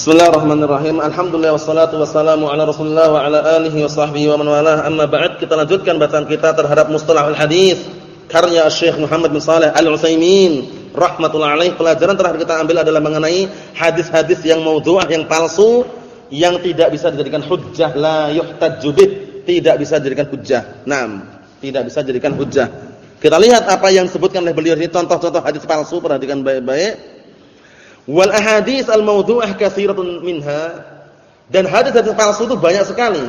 Bismillahirrahmanirrahim. Alhamdulillah wassalatu wassalamu ala Rasulillah wa ala alihi wa sahbihi wa man walah. Amma ba'd, kita lanjutkan bacaan kita terhadap mustalahul hadis karya Syekh Muhammad bin Shalih Al-Utsaimin rahimatullah alaih. Pelajaran terakhir kita ambil adalah mengenai hadis-hadis yang maudhu'ah yang palsu yang tidak bisa dijadikan hujjah la yuhtajju bih, tidak bisa dijadikan hujjah. Naam, tidak bisa dijadikan hujjah. Kita lihat apa yang disebutkan oleh beliau ini contoh-contoh hadis palsu, perhatikan baik-baik. Wal ahadits al mawdu'ah katsiratun minha. Dan hadis-hadis palsu itu banyak sekali.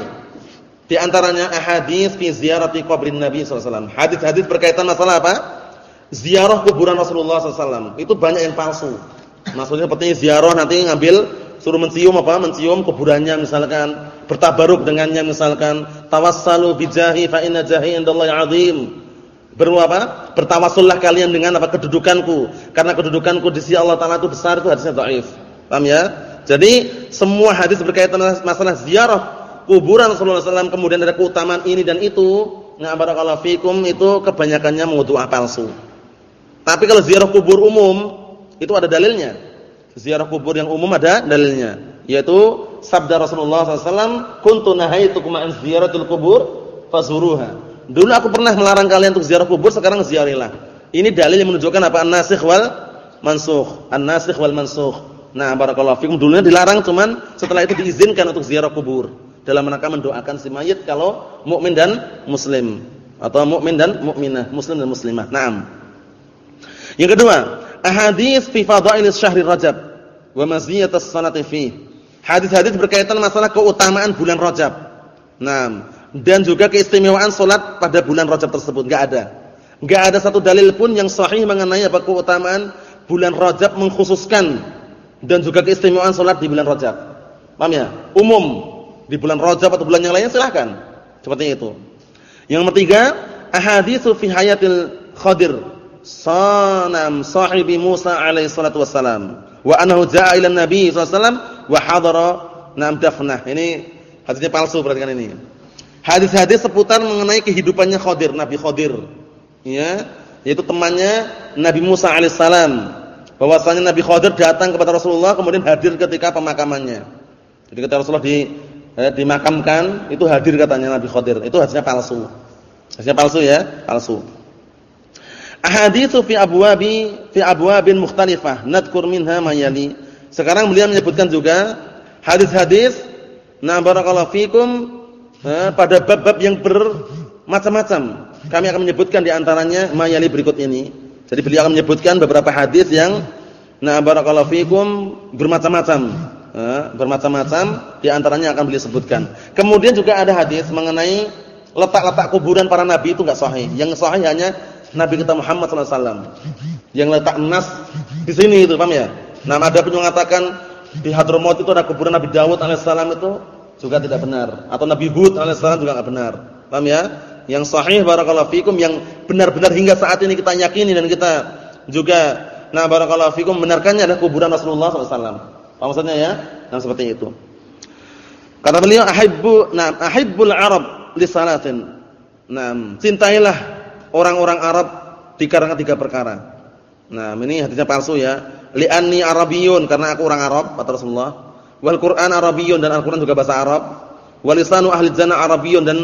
Di antaranya ahadits fi ziyarati qabrin Nabi sallallahu alaihi wasallam. Hadis-hadis berkaitan masalah apa? Ziarah kuburan Rasulullah sallallahu. Itu banyak yang palsu. Maksudnya seperti ziarah nanti ngambil suruh mencium apa? Mencium kuburannya misalkan, bertabaruk dengannya misalkan, tawassalu bijahi fa inna jahi indallahi 'azim. Beru apa? Bertawassullah kalian dengan apa kedudukanku. Karena kedudukanku di sisi Allah Taala itu besar itu hadisnya dhaif. Paham ya? Jadi semua hadis berkaitan masalah ziarah kuburan Rasulullah SAW kemudian ada keutamaan ini dan itu, nah barakallahu fikum itu kebanyakannya mengudhu'ah palsu. Tapi kalau ziarah kubur umum itu ada dalilnya. Ziarah kubur yang umum ada dalilnya, yaitu sabda Rasulullah SAW, "Kuntu nahaitukum an ziyaratul kubur fazuruha." Dulu aku pernah melarang kalian untuk ziarah kubur, sekarang ziarilah. Ini dalil yang menunjukkan apa? An-nasikh wal mansukh. An-nasikh wal mansukh. Nah, barakallahu fikum. Dulunya dilarang cuman setelah itu diizinkan untuk ziarah kubur dalam rangka mendoakan si mayit kalau mukmin dan muslim atau mukmin dan mukminah, muslim dan muslimah. Naam. Yang kedua, ahadits fi fadailis syahri Rajab wa maziyatus sanati fi. Hadis-hadis berkaitan masalah keutamaan bulan Rajab. Naam dan juga keistimewaan solat pada bulan Rajab tersebut enggak ada. Enggak ada satu dalil pun yang sahih mengenai apa keutamaan bulan Rajab mengkhususkan dan juga keistimewaan solat di bulan Rajab. Paham ya? Umum di bulan Rajab atau bulan yang lainnya silahkan. Seperti itu. Yang ketiga, ahaditsu fi hayatil Khadir sanam sahibi Musa alaihi salatu wassalam wa annahu jaa ila nabi sallallahu alaihi wasallam wa hadara nam dafnah. Ini hadisnya palsu perhatikan ini. Hadis-hadis seputar mengenai kehidupannya Khadir, Nabi Khadir. Ya, yaitu temannya Nabi Musa alaihissalam. Bahwasanya Nabi Khadir datang kepada Rasulullah kemudian hadir ketika pemakamannya. Jadi ketika Rasulullah di eh, dimakamkan, itu hadir katanya Nabi Khadir. Itu hadisnya palsu. Hadisnya palsu ya, palsu. Ahaditsu fi abwabi fi abwabin mukhtalifah, nadkur minha ma yali. Sekarang beliau menyebutkan juga hadis-hadis na barakallahu fikum pada bab-bab yang bermacam-macam. Kami akan menyebutkan di antaranya mayali berikut ini. Jadi beliau akan menyebutkan beberapa hadis yang na barakallahu fikum bermacam-macam. bermacam-macam di antaranya akan beliau sebutkan. Kemudian juga ada hadis mengenai letak-letak kuburan para nabi itu enggak sahih. Yang sahih hanya Nabi kita Muhammad sallallahu alaihi wasallam. Yang letak nas di sini itu, paham ya? Nah, ada pun mengatakan di Hadramaut itu ada kuburan Nabi Dawud alaihissalam itu juga tidak benar atau Nabi Hud alaihissalam juga enggak benar. Paham ya? Yang sahih barakallahu fikum yang benar-benar hingga saat ini kita yakini dan kita juga nah barakallahu fikum benarkannya adalah kuburan Rasulullah wasallam. Paham maksudnya ya? Nah seperti itu. Kata beliau ahibbu nah ahibbul arab li salatin. Nah, cintailah orang-orang Arab dikarenakan tiga perkara. Nah, ini hadisnya palsu ya. Li'anni arabiyyun karena aku orang Arab kata Rasulullah Wal Qur'an Arabiyyun dan Al-Qur'an juga bahasa Arab. Walisanu ahli jannah Arabiyyun dan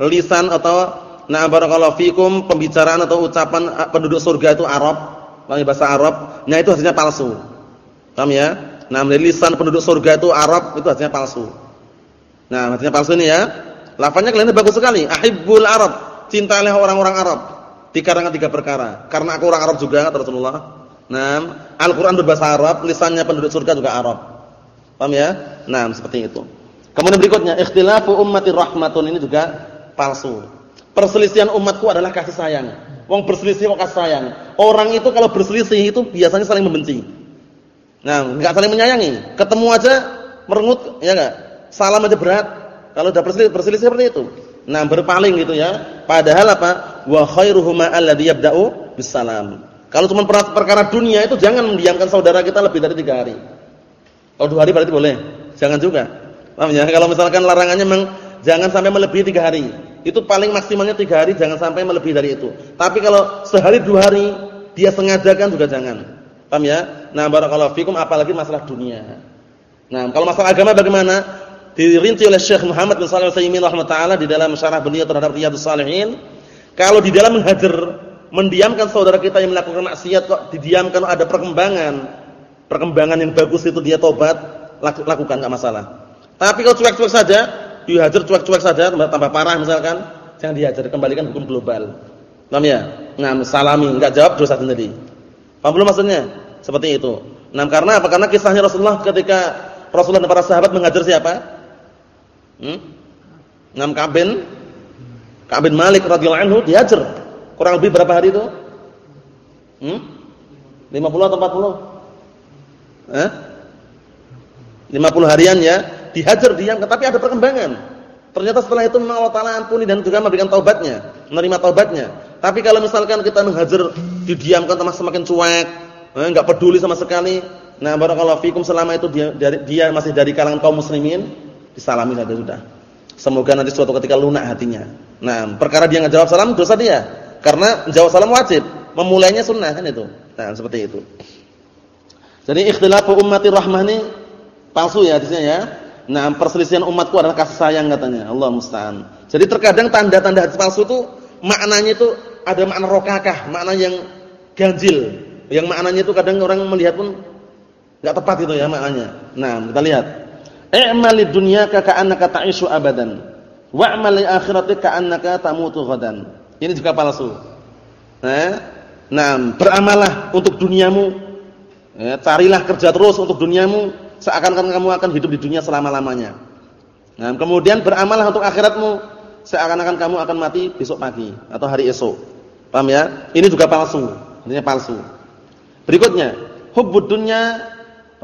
lisan atau na barakallahu fikum pembicaraan atau ucapan ah, penduduk surga itu Arab, bahasa Arab. Nah itu hasilnya palsu. Paham ya? Nah, lisan penduduk surga itu Arab, itu hasilnya palsu. Nah, hasilnya palsu ini ya. Lafaznya kalian bagus sekali. Ahibbul Arab, cintailah orang-orang Arab. Dikarenakan tiga perkara. Karena aku orang Arab juga kata Rasulullah. Nah, Al-Qur'an berbahasa Arab, lisannya penduduk surga juga Arab. Paham ya? Nah, seperti itu. Kemudian berikutnya, ikhtilafu ummati rahmatun ini juga palsu. Perselisihan umatku adalah kasih sayang. Wong berselisih kok kasih sayang. Orang itu kalau berselisih itu biasanya saling membenci. Nah, enggak saling menyayangi. Ketemu aja merengut, ya enggak? Salam aja berat. Kalau udah berselisih, berselisih seperti itu. Nah, berpaling gitu ya. Padahal apa? Wa khairuhuma alladhi yabda'u bisalam. Kalau cuma perkara dunia itu jangan mendiamkan saudara kita lebih dari tiga hari. Kalau dua hari berarti boleh. Jangan juga. Paham ya? Kalau misalkan larangannya memang jangan sampai melebihi tiga hari. Itu paling maksimalnya tiga hari, jangan sampai melebihi dari itu. Tapi kalau sehari dua hari dia sengajakan juga jangan. Paham ya? Nah, barakallahu fikum apalagi masalah dunia. Nah, kalau masalah agama bagaimana? Dirinci oleh Syekh Muhammad bin Shalih Al-Utsaimin rahimahullah di dalam syarah beliau terhadap Riyadhus Shalihin. Kalau di dalam menghajar, mendiamkan saudara kita yang melakukan maksiat kok didiamkan ada perkembangan, perkembangan yang bagus itu dia tobat, lakukan enggak masalah. Tapi kalau cuek-cuek saja, dihajar cuek-cuek saja tambah parah misalkan, jangan dihajar, kembalikan hukum global. Paham ya? Nah, salami, enggak jawab dosa sendiri. Paham belum maksudnya? Seperti itu. Nah, karena apa? Karena kisahnya Rasulullah ketika Rasulullah dan para sahabat mengajar siapa? Hmm? Nam Kabin Kabin Malik radhiyallahu anhu diajar. Kurang lebih berapa hari itu? Hmm? 50 atau 40? Eh? 50 harian ya, dihajar diam, tapi ada perkembangan. Ternyata setelah itu memang Allah Taala ampuni dan juga memberikan taubatnya, menerima taubatnya. Tapi kalau misalkan kita menghajar didiamkan tambah semakin cuek, enggak eh, peduli sama sekali, Nah, barakallahu fikum selama itu dia dia masih dari kalangan kaum muslimin, disalami saja sudah. Semoga nanti suatu ketika lunak hatinya. Nah, perkara dia enggak jawab salam dosa dia. Karena jawab salam wajib, memulainya sunnah kan itu. Nah, seperti itu. Jadi ikhtilafu ummati rahmah ini palsu ya hadisnya ya. Nah, perselisihan umatku adalah kasih sayang katanya. Allah musta'an. Jadi terkadang tanda-tanda hadis palsu itu maknanya itu ada makna rokakah, makna yang ganjil. Yang maknanya itu kadang orang melihat pun Enggak tepat itu ya maknanya. Nah, kita lihat. I'malid dunyaka ka'annaka ta'ishu abadan. Wa'mal li akhiratika ka'annaka tamutu ghadan. Ini juga palsu. Nah, nah beramalah untuk duniamu. Ya, carilah kerja terus untuk duniamu seakan-akan kamu akan hidup di dunia selama-lamanya. Nah, kemudian beramalah untuk akhiratmu seakan-akan kamu akan mati besok pagi atau hari esok. Paham ya? Ini juga palsu. Ini palsu. Berikutnya, hubbud dunya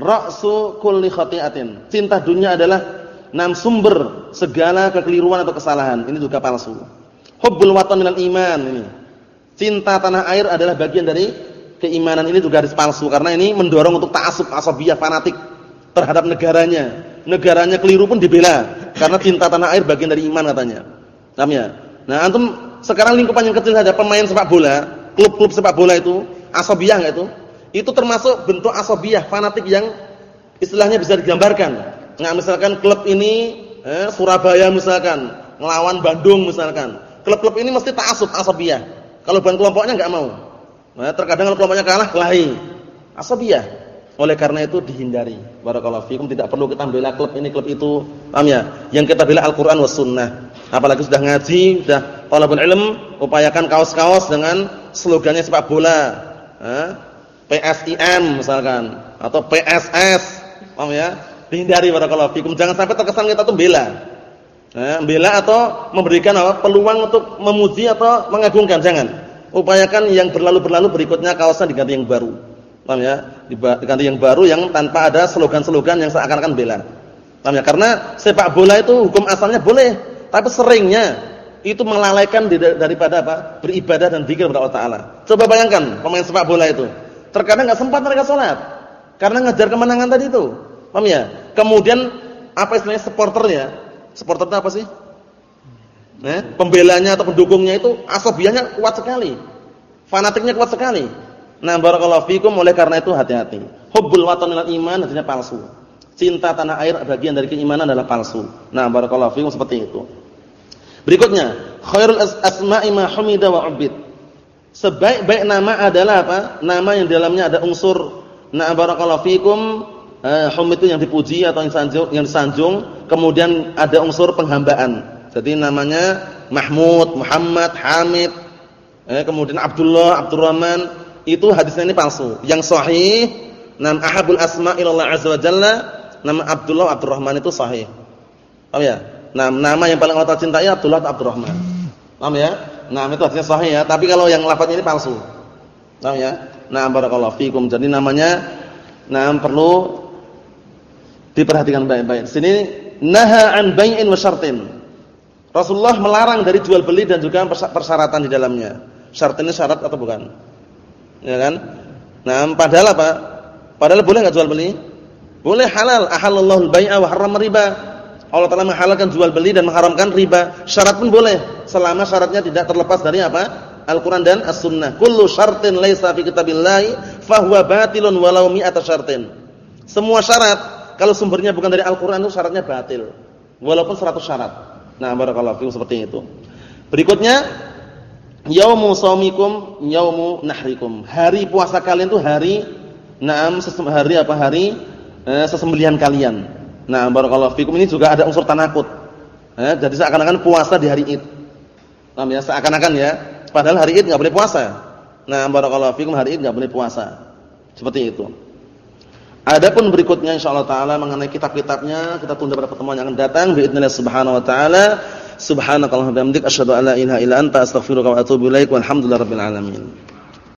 Ra'su kulli khati'atin. Cinta dunia adalah nam sumber segala kekeliruan atau kesalahan. Ini juga palsu. Hubbul watan minal iman ini. Cinta tanah air adalah bagian dari keimanan ini juga harus palsu karena ini mendorong untuk ta'assub asabiyah fanatik terhadap negaranya. Negaranya keliru pun dibela karena cinta tanah air bagian dari iman katanya. Paham ya? Nah, antum sekarang lingkupan yang kecil saja pemain sepak bola, klub-klub sepak bola itu asabiyah enggak itu? Itu termasuk bentuk asobiyah, fanatik yang istilahnya bisa digambarkan. Nah, misalkan klub ini eh, Surabaya misalkan, ngelawan Bandung misalkan. Klub-klub ini mesti ta'assub asobiyah. Kalau bukan kelompoknya enggak mau. Nah, terkadang kalau kelompoknya kalah, kelahi. Asobiyah. Oleh karena itu dihindari. Barakallahu fikum tidak perlu kita bela klub ini, klub itu. Paham ya? Yang kita bela Al-Qur'an was sunnah. Apalagi sudah ngaji, sudah talabul ilm, upayakan kaos-kaos dengan slogannya sepak bola. Eh? PSIM misalkan atau PSS, paham ya? Hindari barakallahu fikum. Jangan sampai terkesan kita tuh bela. Eh, bela atau memberikan apa? peluang untuk memuji atau mengagungkan, jangan. Upayakan yang berlalu-berlalu berikutnya kaosnya diganti yang baru. Paham ya? Diganti yang baru yang tanpa ada slogan-slogan yang seakan-akan bela. Paham ya? Karena sepak bola itu hukum asalnya boleh, tapi seringnya itu melalaikan daripada apa? beribadah dan zikir kepada Allah taala. Coba bayangkan pemain sepak bola itu Terkadang nggak sempat mereka sholat karena ngejar kemenangan tadi itu. Paham ya? Kemudian apa istilahnya supporternya? Supporter itu apa sih? Eh, pembelanya atau pendukungnya itu asabiahnya kuat sekali. Fanatiknya kuat sekali. Nah, barakallahu fikum oleh karena itu hati-hati. Hubbul watan minal iman artinya palsu. Cinta tanah air bagian dari keimanan adalah palsu. Nah, barakallahu fikum seperti itu. Berikutnya, khairul asma'i ma humida wa ubid. Sebaik-baik nama adalah apa? Nama yang dalamnya ada unsur na barakallahu fikum eh, hum itu yang dipuji atau yang sanjung, yang disanjung, kemudian ada unsur penghambaan. Jadi namanya Mahmud, Muhammad, Hamid, eh, kemudian Abdullah, Abdurrahman, itu hadisnya ini palsu. Yang sahih, nam ahabul asma ilallah azza wa jalla, nama Abdullah Abdurrahman itu sahih. Paham ya? Nah, nama yang paling Allah cintai Abdullah Abdurrahman. Paham ya? Nah, itu artinya sahih ya, tapi kalau yang lafaznya ini palsu. Paham ya? Nah, barakallahu fikum. Jadi namanya nah perlu diperhatikan baik-baik. Sini naha an bai'in wa syartin. Rasulullah melarang dari jual beli dan juga persyaratan di dalamnya. Syarat ini syarat atau bukan? Ya kan? Nah, padahal apa? Padahal boleh enggak jual beli? Boleh halal. Ahallallahu al-bai'a wa harrama riba. Allah Taala menghalalkan jual beli dan mengharamkan riba. Syarat pun boleh selama syaratnya tidak terlepas dari apa? Al-Qur'an dan As-Sunnah. Kullu syartin laisa fi kitabillahi fahuwa batilun walau mi'ata syartin. Semua syarat kalau sumbernya bukan dari Al-Qur'an itu syaratnya batil. Walaupun 100 syarat. Nah, barakallahu fikum seperti itu. Berikutnya yaumu shaumikum yaumu nahrikum. Hari puasa kalian itu hari naam hari apa hari eh, sesembelihan kalian. Nah, barakallahu fikum ini juga ada unsur tanakut. Eh, jadi seakan-akan puasa di hari Id. Paham ya? Seakan-akan ya. Padahal hari Id enggak boleh puasa. Nah, barakallahu fikum hari Id enggak boleh puasa. Seperti itu. Adapun berikutnya insyaallah taala mengenai kitab-kitabnya kita tunda pada pertemuan yang akan datang باذنillah subhanahu wa taala. Subhanakallahumma wa bihamdika asyhadu an la ilaha illa anta astaghfiruka wa atubu ilaik. Walhamdulillahirabbil alamin.